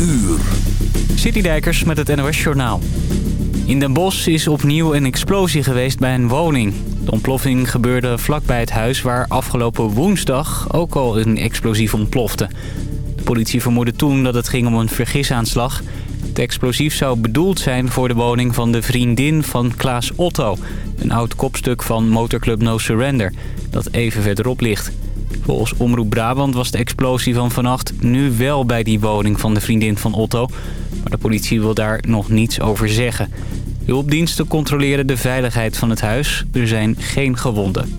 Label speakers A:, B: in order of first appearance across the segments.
A: uur.
B: Citydijkers met het NOS Journaal. In Den Bosch is opnieuw een explosie geweest bij een woning. De ontploffing gebeurde vlakbij het huis waar afgelopen woensdag ook al een explosief ontplofte. De politie vermoedde toen dat het ging om een vergisaanslag. Het explosief zou bedoeld zijn voor de woning van de vriendin van Klaas Otto... een oud kopstuk van motorclub No Surrender, dat even verderop ligt... Volgens Omroep Brabant was de explosie van vannacht nu wel bij die woning van de vriendin van Otto. Maar de politie wil daar nog niets over zeggen. hulpdiensten controleren de veiligheid van het huis. Er zijn geen gewonden.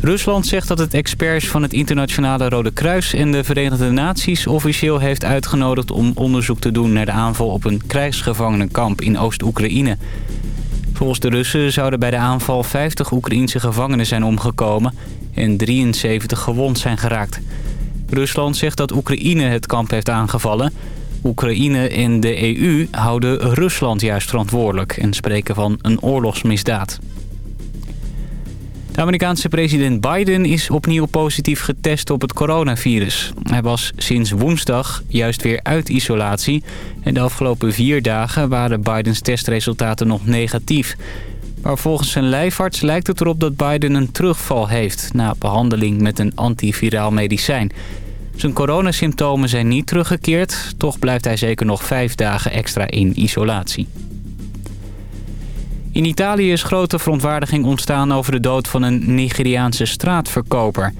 B: Rusland zegt dat het experts van het Internationale Rode Kruis en de Verenigde Naties officieel heeft uitgenodigd om onderzoek te doen naar de aanval op een krijgsgevangenenkamp in Oost-Oekraïne. Volgens de Russen zouden bij de aanval 50 Oekraïense gevangenen zijn omgekomen en 73 gewond zijn geraakt. Rusland zegt dat Oekraïne het kamp heeft aangevallen. Oekraïne en de EU houden Rusland juist verantwoordelijk en spreken van een oorlogsmisdaad. De Amerikaanse president Biden is opnieuw positief getest op het coronavirus. Hij was sinds woensdag juist weer uit isolatie. En de afgelopen vier dagen waren Bidens testresultaten nog negatief. Maar volgens zijn lijfarts lijkt het erop dat Biden een terugval heeft... na behandeling met een antiviraal medicijn. Zijn coronasymptomen zijn niet teruggekeerd. Toch blijft hij zeker nog vijf dagen extra in isolatie. In Italië is grote verontwaardiging ontstaan over de dood van een Nigeriaanse straatverkoper.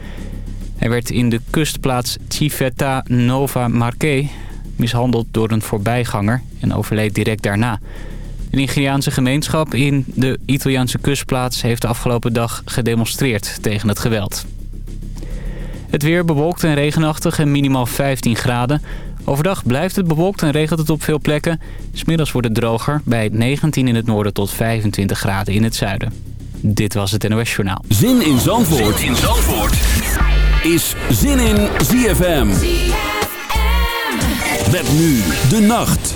B: Hij werd in de kustplaats Civetta Nova Marche mishandeld door een voorbijganger en overleed direct daarna. Nigeriaanse gemeenschap in de Italiaanse kustplaats heeft de afgelopen dag gedemonstreerd tegen het geweld. Het weer bewolkt en regenachtig en minimaal 15 graden. Overdag blijft het bewolkt en regent het op veel plekken. Smiddags wordt het droger bij 19 in het noorden tot 25 graden in het zuiden. Dit was het NOS Journaal.
A: Zin in Zandvoort, zin in Zandvoort. is Zin in ZFM. ZFM. Web nu de nacht.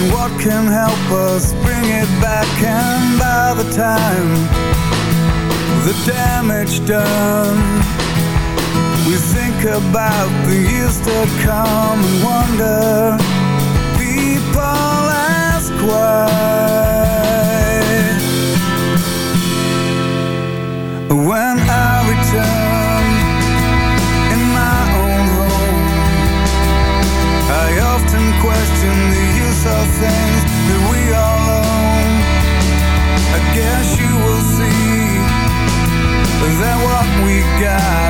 C: And what can help us bring it back And by the time the damage done We think about the years to come and wonder People ask why When God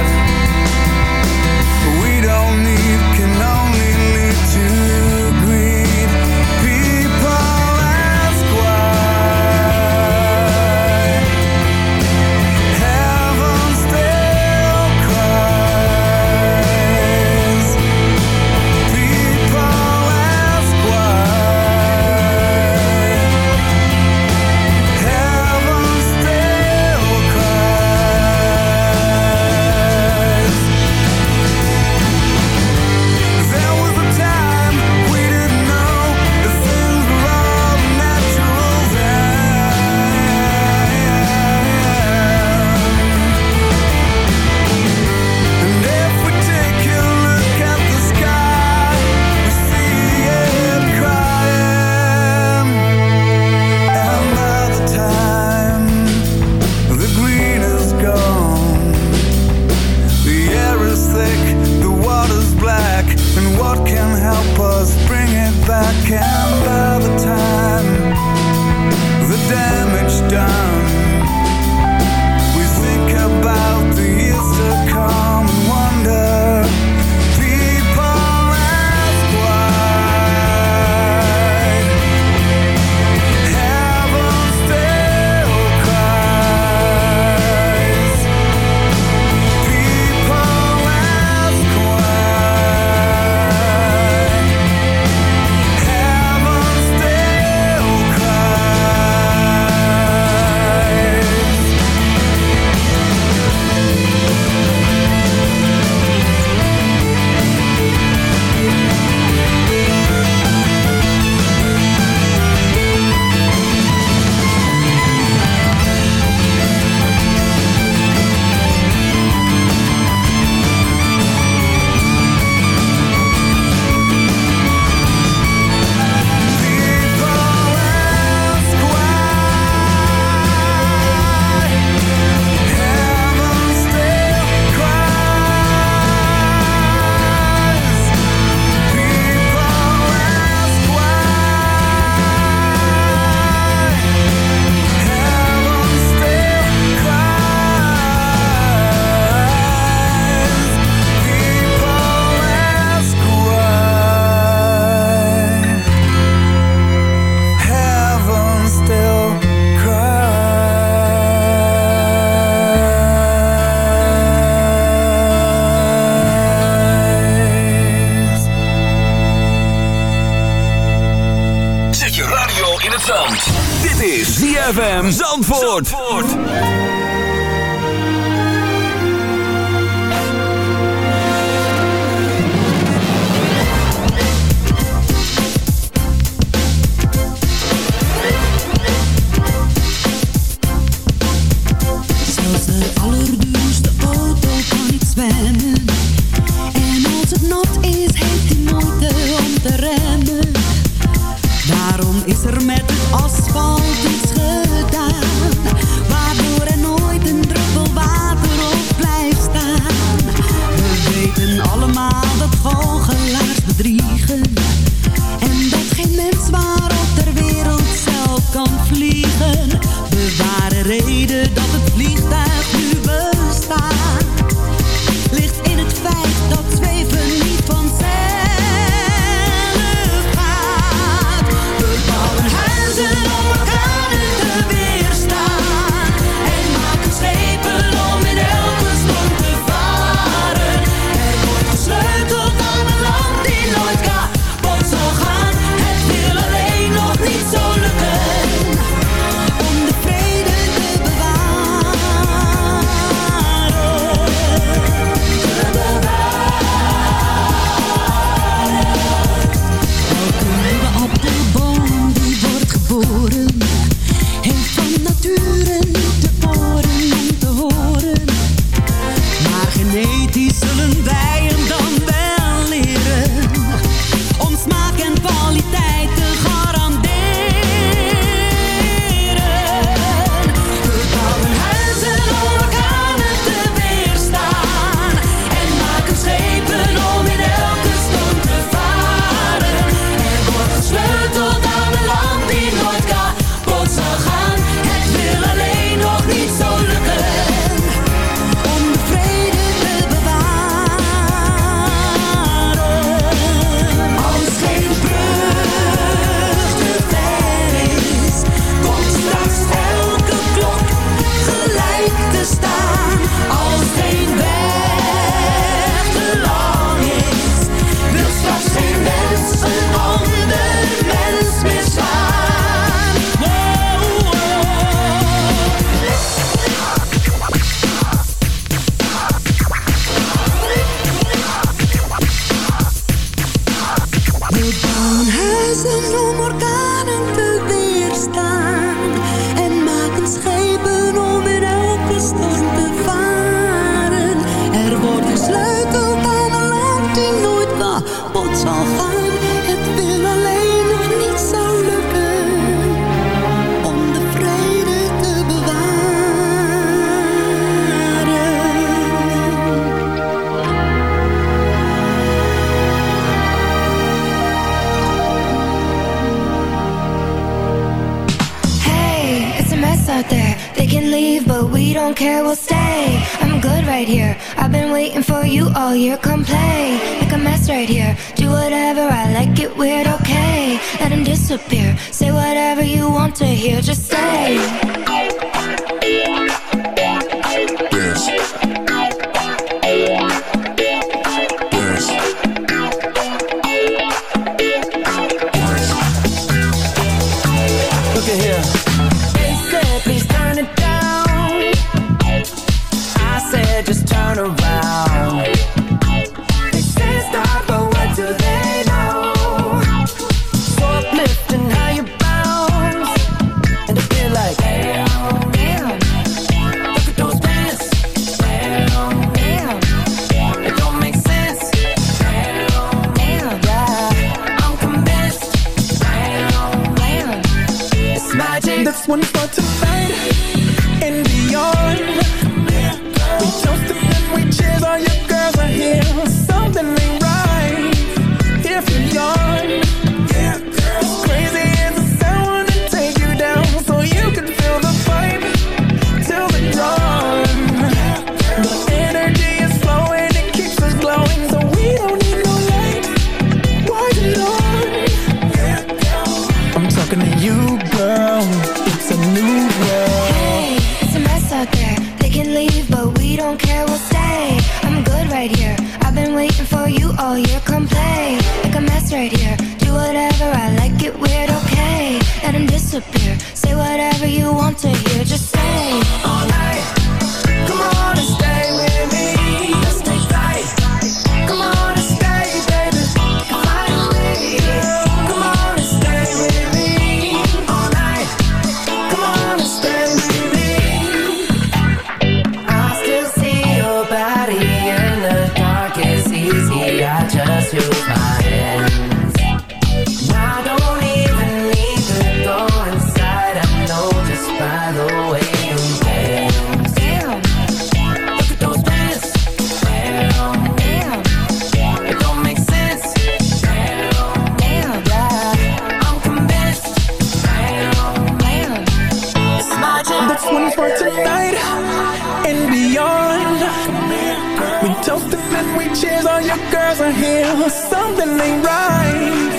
C: We
D: toast and we cheers, all your girls are here. Something ain't right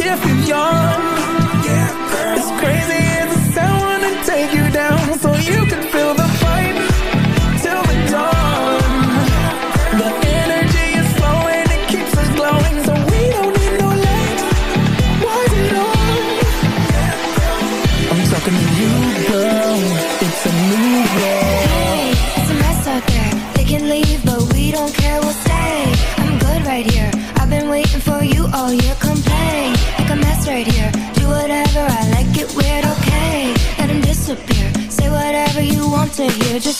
D: if you're young. Yeah, girl. It's
E: crazy as it sounds to
F: take you
D: down so you can
E: sit here just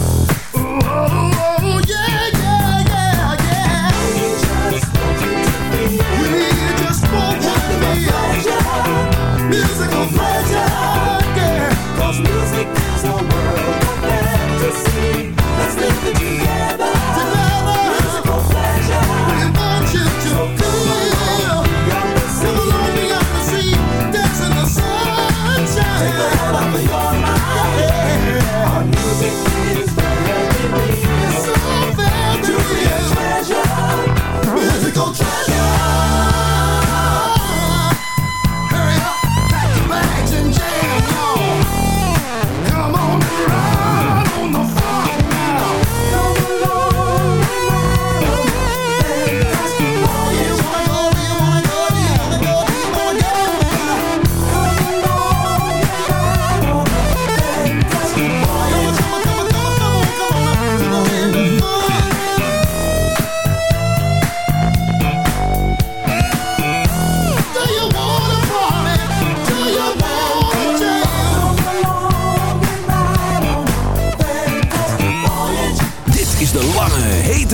E: music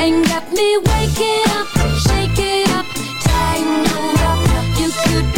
G: and got me waking up, shaking up, tangled up. You could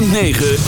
H: 9